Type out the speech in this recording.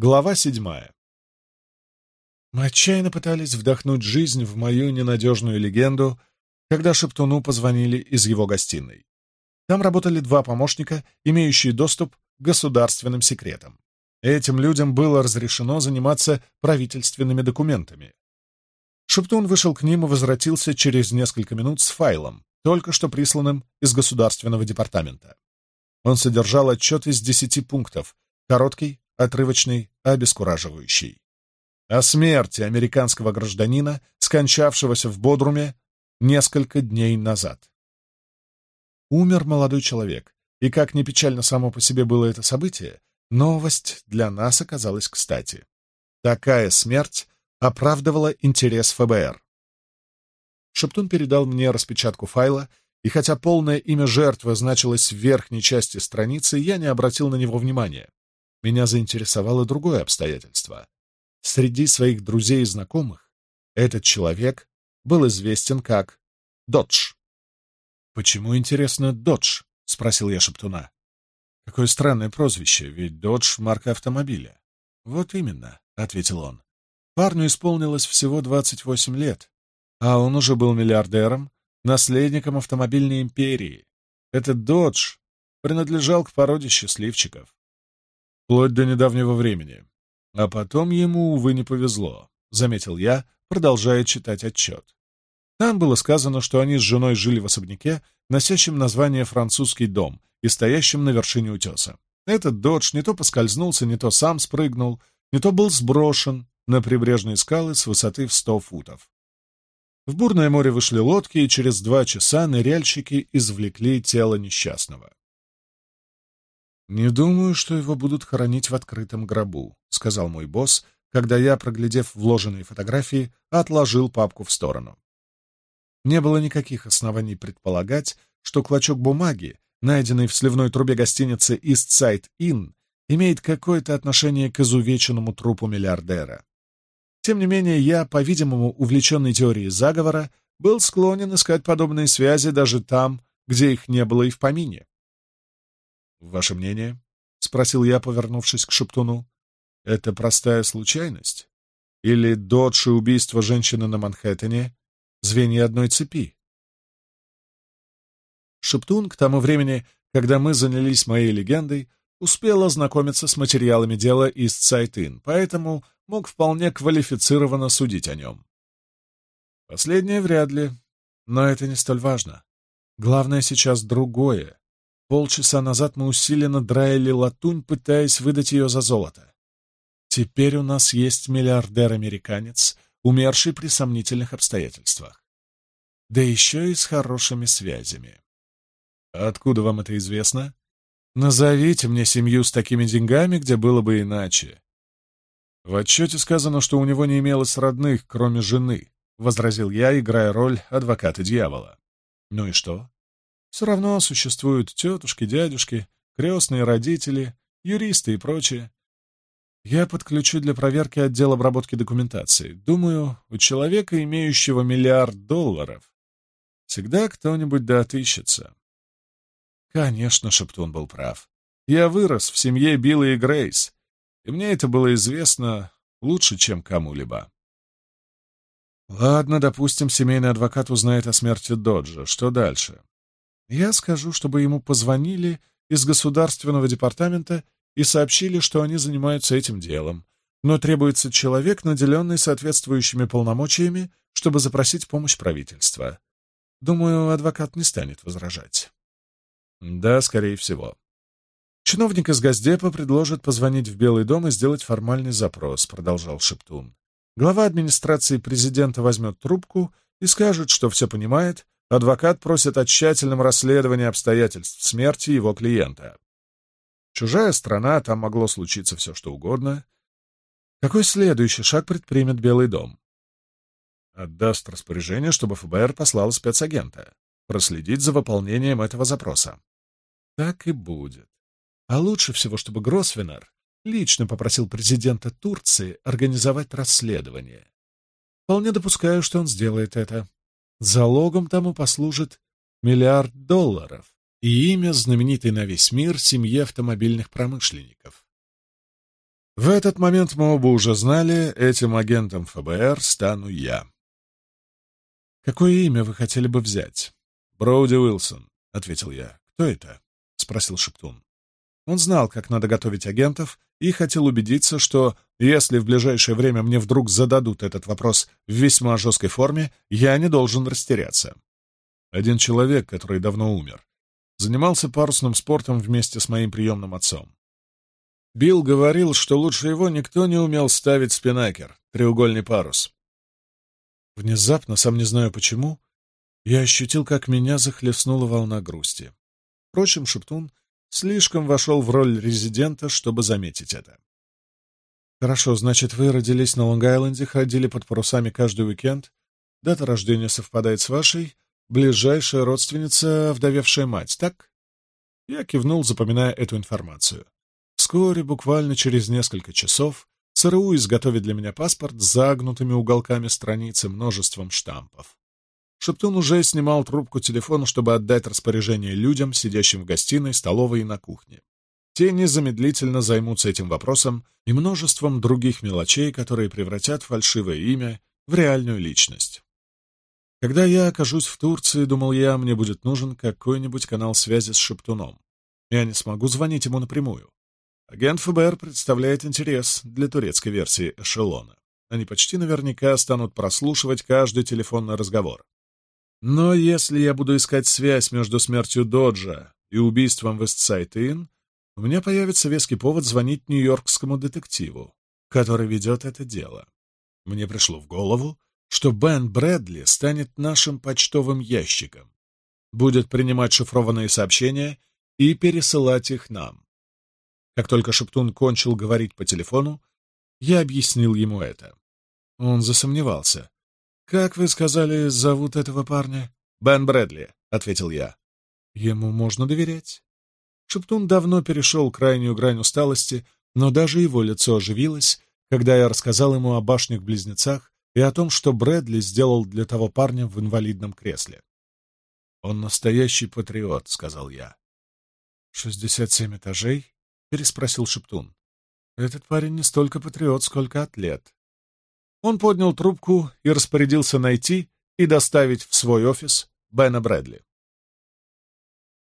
Глава седьмая. Мы отчаянно пытались вдохнуть жизнь в мою ненадежную легенду, когда Шептуну позвонили из его гостиной. Там работали два помощника, имеющие доступ к государственным секретам. Этим людям было разрешено заниматься правительственными документами. Шептун вышел к ним и возвратился через несколько минут с файлом, только что присланным из государственного департамента. Он содержал отчет из десяти пунктов, короткий, отрывочный, обескураживающий. О смерти американского гражданина, скончавшегося в Бодруме несколько дней назад. Умер молодой человек, и как ни печально само по себе было это событие, новость для нас оказалась кстати. Такая смерть оправдывала интерес ФБР. Шептун передал мне распечатку файла, и хотя полное имя жертвы значилось в верхней части страницы, я не обратил на него внимания меня заинтересовало другое обстоятельство. Среди своих друзей и знакомых этот человек был известен как Додж. «Почему, интересно, Додж?» — спросил я Шептуна. «Какое странное прозвище, ведь Додж — марка автомобиля». «Вот именно», — ответил он. «Парню исполнилось всего 28 лет, а он уже был миллиардером, наследником автомобильной империи. Этот Додж принадлежал к породе счастливчиков вплоть до недавнего времени. А потом ему, увы, не повезло, — заметил я, продолжая читать отчет. Там было сказано, что они с женой жили в особняке, носящем название «Французский дом» и стоящем на вершине утеса. Этот додж не то поскользнулся, не то сам спрыгнул, не то был сброшен на прибрежные скалы с высоты в сто футов. В бурное море вышли лодки, и через два часа ныряльщики извлекли тело несчастного. «Не думаю, что его будут хоронить в открытом гробу», — сказал мой босс, когда я, проглядев вложенные фотографии, отложил папку в сторону. Не было никаких оснований предполагать, что клочок бумаги, найденный в сливной трубе гостиницы East Side Inn, имеет какое-то отношение к изувеченному трупу миллиардера. Тем не менее, я, по-видимому, увлеченный теорией заговора, был склонен искать подобные связи даже там, где их не было и в помине. «Ваше мнение?» — спросил я, повернувшись к Шептуну. «Это простая случайность? Или додж и убийство женщины на Манхэттене — звенья одной цепи?» Шептун, к тому времени, когда мы занялись моей легендой, успел ознакомиться с материалами дела из Цайтын, поэтому мог вполне квалифицированно судить о нем. Последнее вряд ли, но это не столь важно. Главное сейчас другое. Полчаса назад мы усиленно драили латунь, пытаясь выдать ее за золото. Теперь у нас есть миллиардер-американец, умерший при сомнительных обстоятельствах. Да еще и с хорошими связями. Откуда вам это известно? Назовите мне семью с такими деньгами, где было бы иначе. В отчете сказано, что у него не имелось родных, кроме жены, — возразил я, играя роль адвоката дьявола. Ну и что? Все равно существуют тетушки, дядюшки, крестные родители, юристы и прочее. Я подключу для проверки отдел обработки документации. Думаю, у человека, имеющего миллиард долларов, всегда кто-нибудь да отыщется. Конечно, Шептун был прав. Я вырос в семье Билла и Грейс, и мне это было известно лучше, чем кому-либо. Ладно, допустим, семейный адвокат узнает о смерти Доджа. Что дальше? Я скажу, чтобы ему позвонили из государственного департамента и сообщили, что они занимаются этим делом, но требуется человек, наделенный соответствующими полномочиями, чтобы запросить помощь правительства. Думаю, адвокат не станет возражать. Да, скорее всего. Чиновник из Газдепа предложит позвонить в Белый дом и сделать формальный запрос, продолжал Шептун. Глава администрации президента возьмет трубку и скажет, что все понимает, Адвокат просит о тщательном расследовании обстоятельств смерти его клиента. Чужая страна, там могло случиться все что угодно. Какой следующий шаг предпримет Белый дом? Отдаст распоряжение, чтобы ФБР послал спецагента. Проследить за выполнением этого запроса. Так и будет. А лучше всего, чтобы Гросвенер лично попросил президента Турции организовать расследование. Вполне допускаю, что он сделает это залогом тому послужит миллиард долларов и имя знаменитой на весь мир семьи автомобильных промышленников. В этот момент мы оба уже знали, этим агентом ФБР стану я. «Какое имя вы хотели бы взять?» «Броуди Уилсон», — ответил я. «Кто это?» — спросил Шептун. Он знал, как надо готовить агентов, и хотел убедиться, что если в ближайшее время мне вдруг зададут этот вопрос в весьма жесткой форме, я не должен растеряться. Один человек, который давно умер, занимался парусным спортом вместе с моим приемным отцом. Билл говорил, что лучше его никто не умел ставить спинакер, треугольный парус. Внезапно, сам не знаю почему, я ощутил, как меня захлестнула волна грусти. Впрочем, Шептун слишком вошел в роль резидента, чтобы заметить это. Хорошо, значит, вы родились на Лонг-Айленде, ходили под парусами каждый уикенд. Дата рождения совпадает с вашей. Ближайшая родственница, вдовевшая мать, так? Я кивнул, запоминая эту информацию. Вскоре, буквально через несколько часов, ЦРУ изготовит для меня паспорт с загнутыми уголками страницы множеством штампов. Шептун уже снимал трубку телефона, чтобы отдать распоряжение людям, сидящим в гостиной, столовой и на кухне. Те незамедлительно займутся этим вопросом и множеством других мелочей, которые превратят фальшивое имя в реальную личность. Когда я окажусь в Турции, думал я, мне будет нужен какой-нибудь канал связи с Шептуном. Я не смогу звонить ему напрямую. Агент ФБР представляет интерес для турецкой версии эшелона. Они почти наверняка станут прослушивать каждый телефонный разговор. Но если я буду искать связь между смертью Доджа и убийством Вестсайтин, у меня появится веский повод звонить нью-йоркскому детективу, который ведет это дело. Мне пришло в голову, что Бен Брэдли станет нашим почтовым ящиком, будет принимать шифрованные сообщения и пересылать их нам. Как только Шептун кончил говорить по телефону, я объяснил ему это. Он засомневался, «Как вы сказали, зовут этого парня?» «Бен Брэдли», — ответил я. «Ему можно доверять». Шептун давно перешел крайнюю грань усталости, но даже его лицо оживилось, когда я рассказал ему о башнях-близнецах и о том, что Брэдли сделал для того парня в инвалидном кресле. «Он настоящий патриот», — сказал я. «Шестьдесят семь этажей?» — переспросил Шептун. «Этот парень не столько патриот, сколько атлет. Он поднял трубку и распорядился найти и доставить в свой офис Бена Брэдли.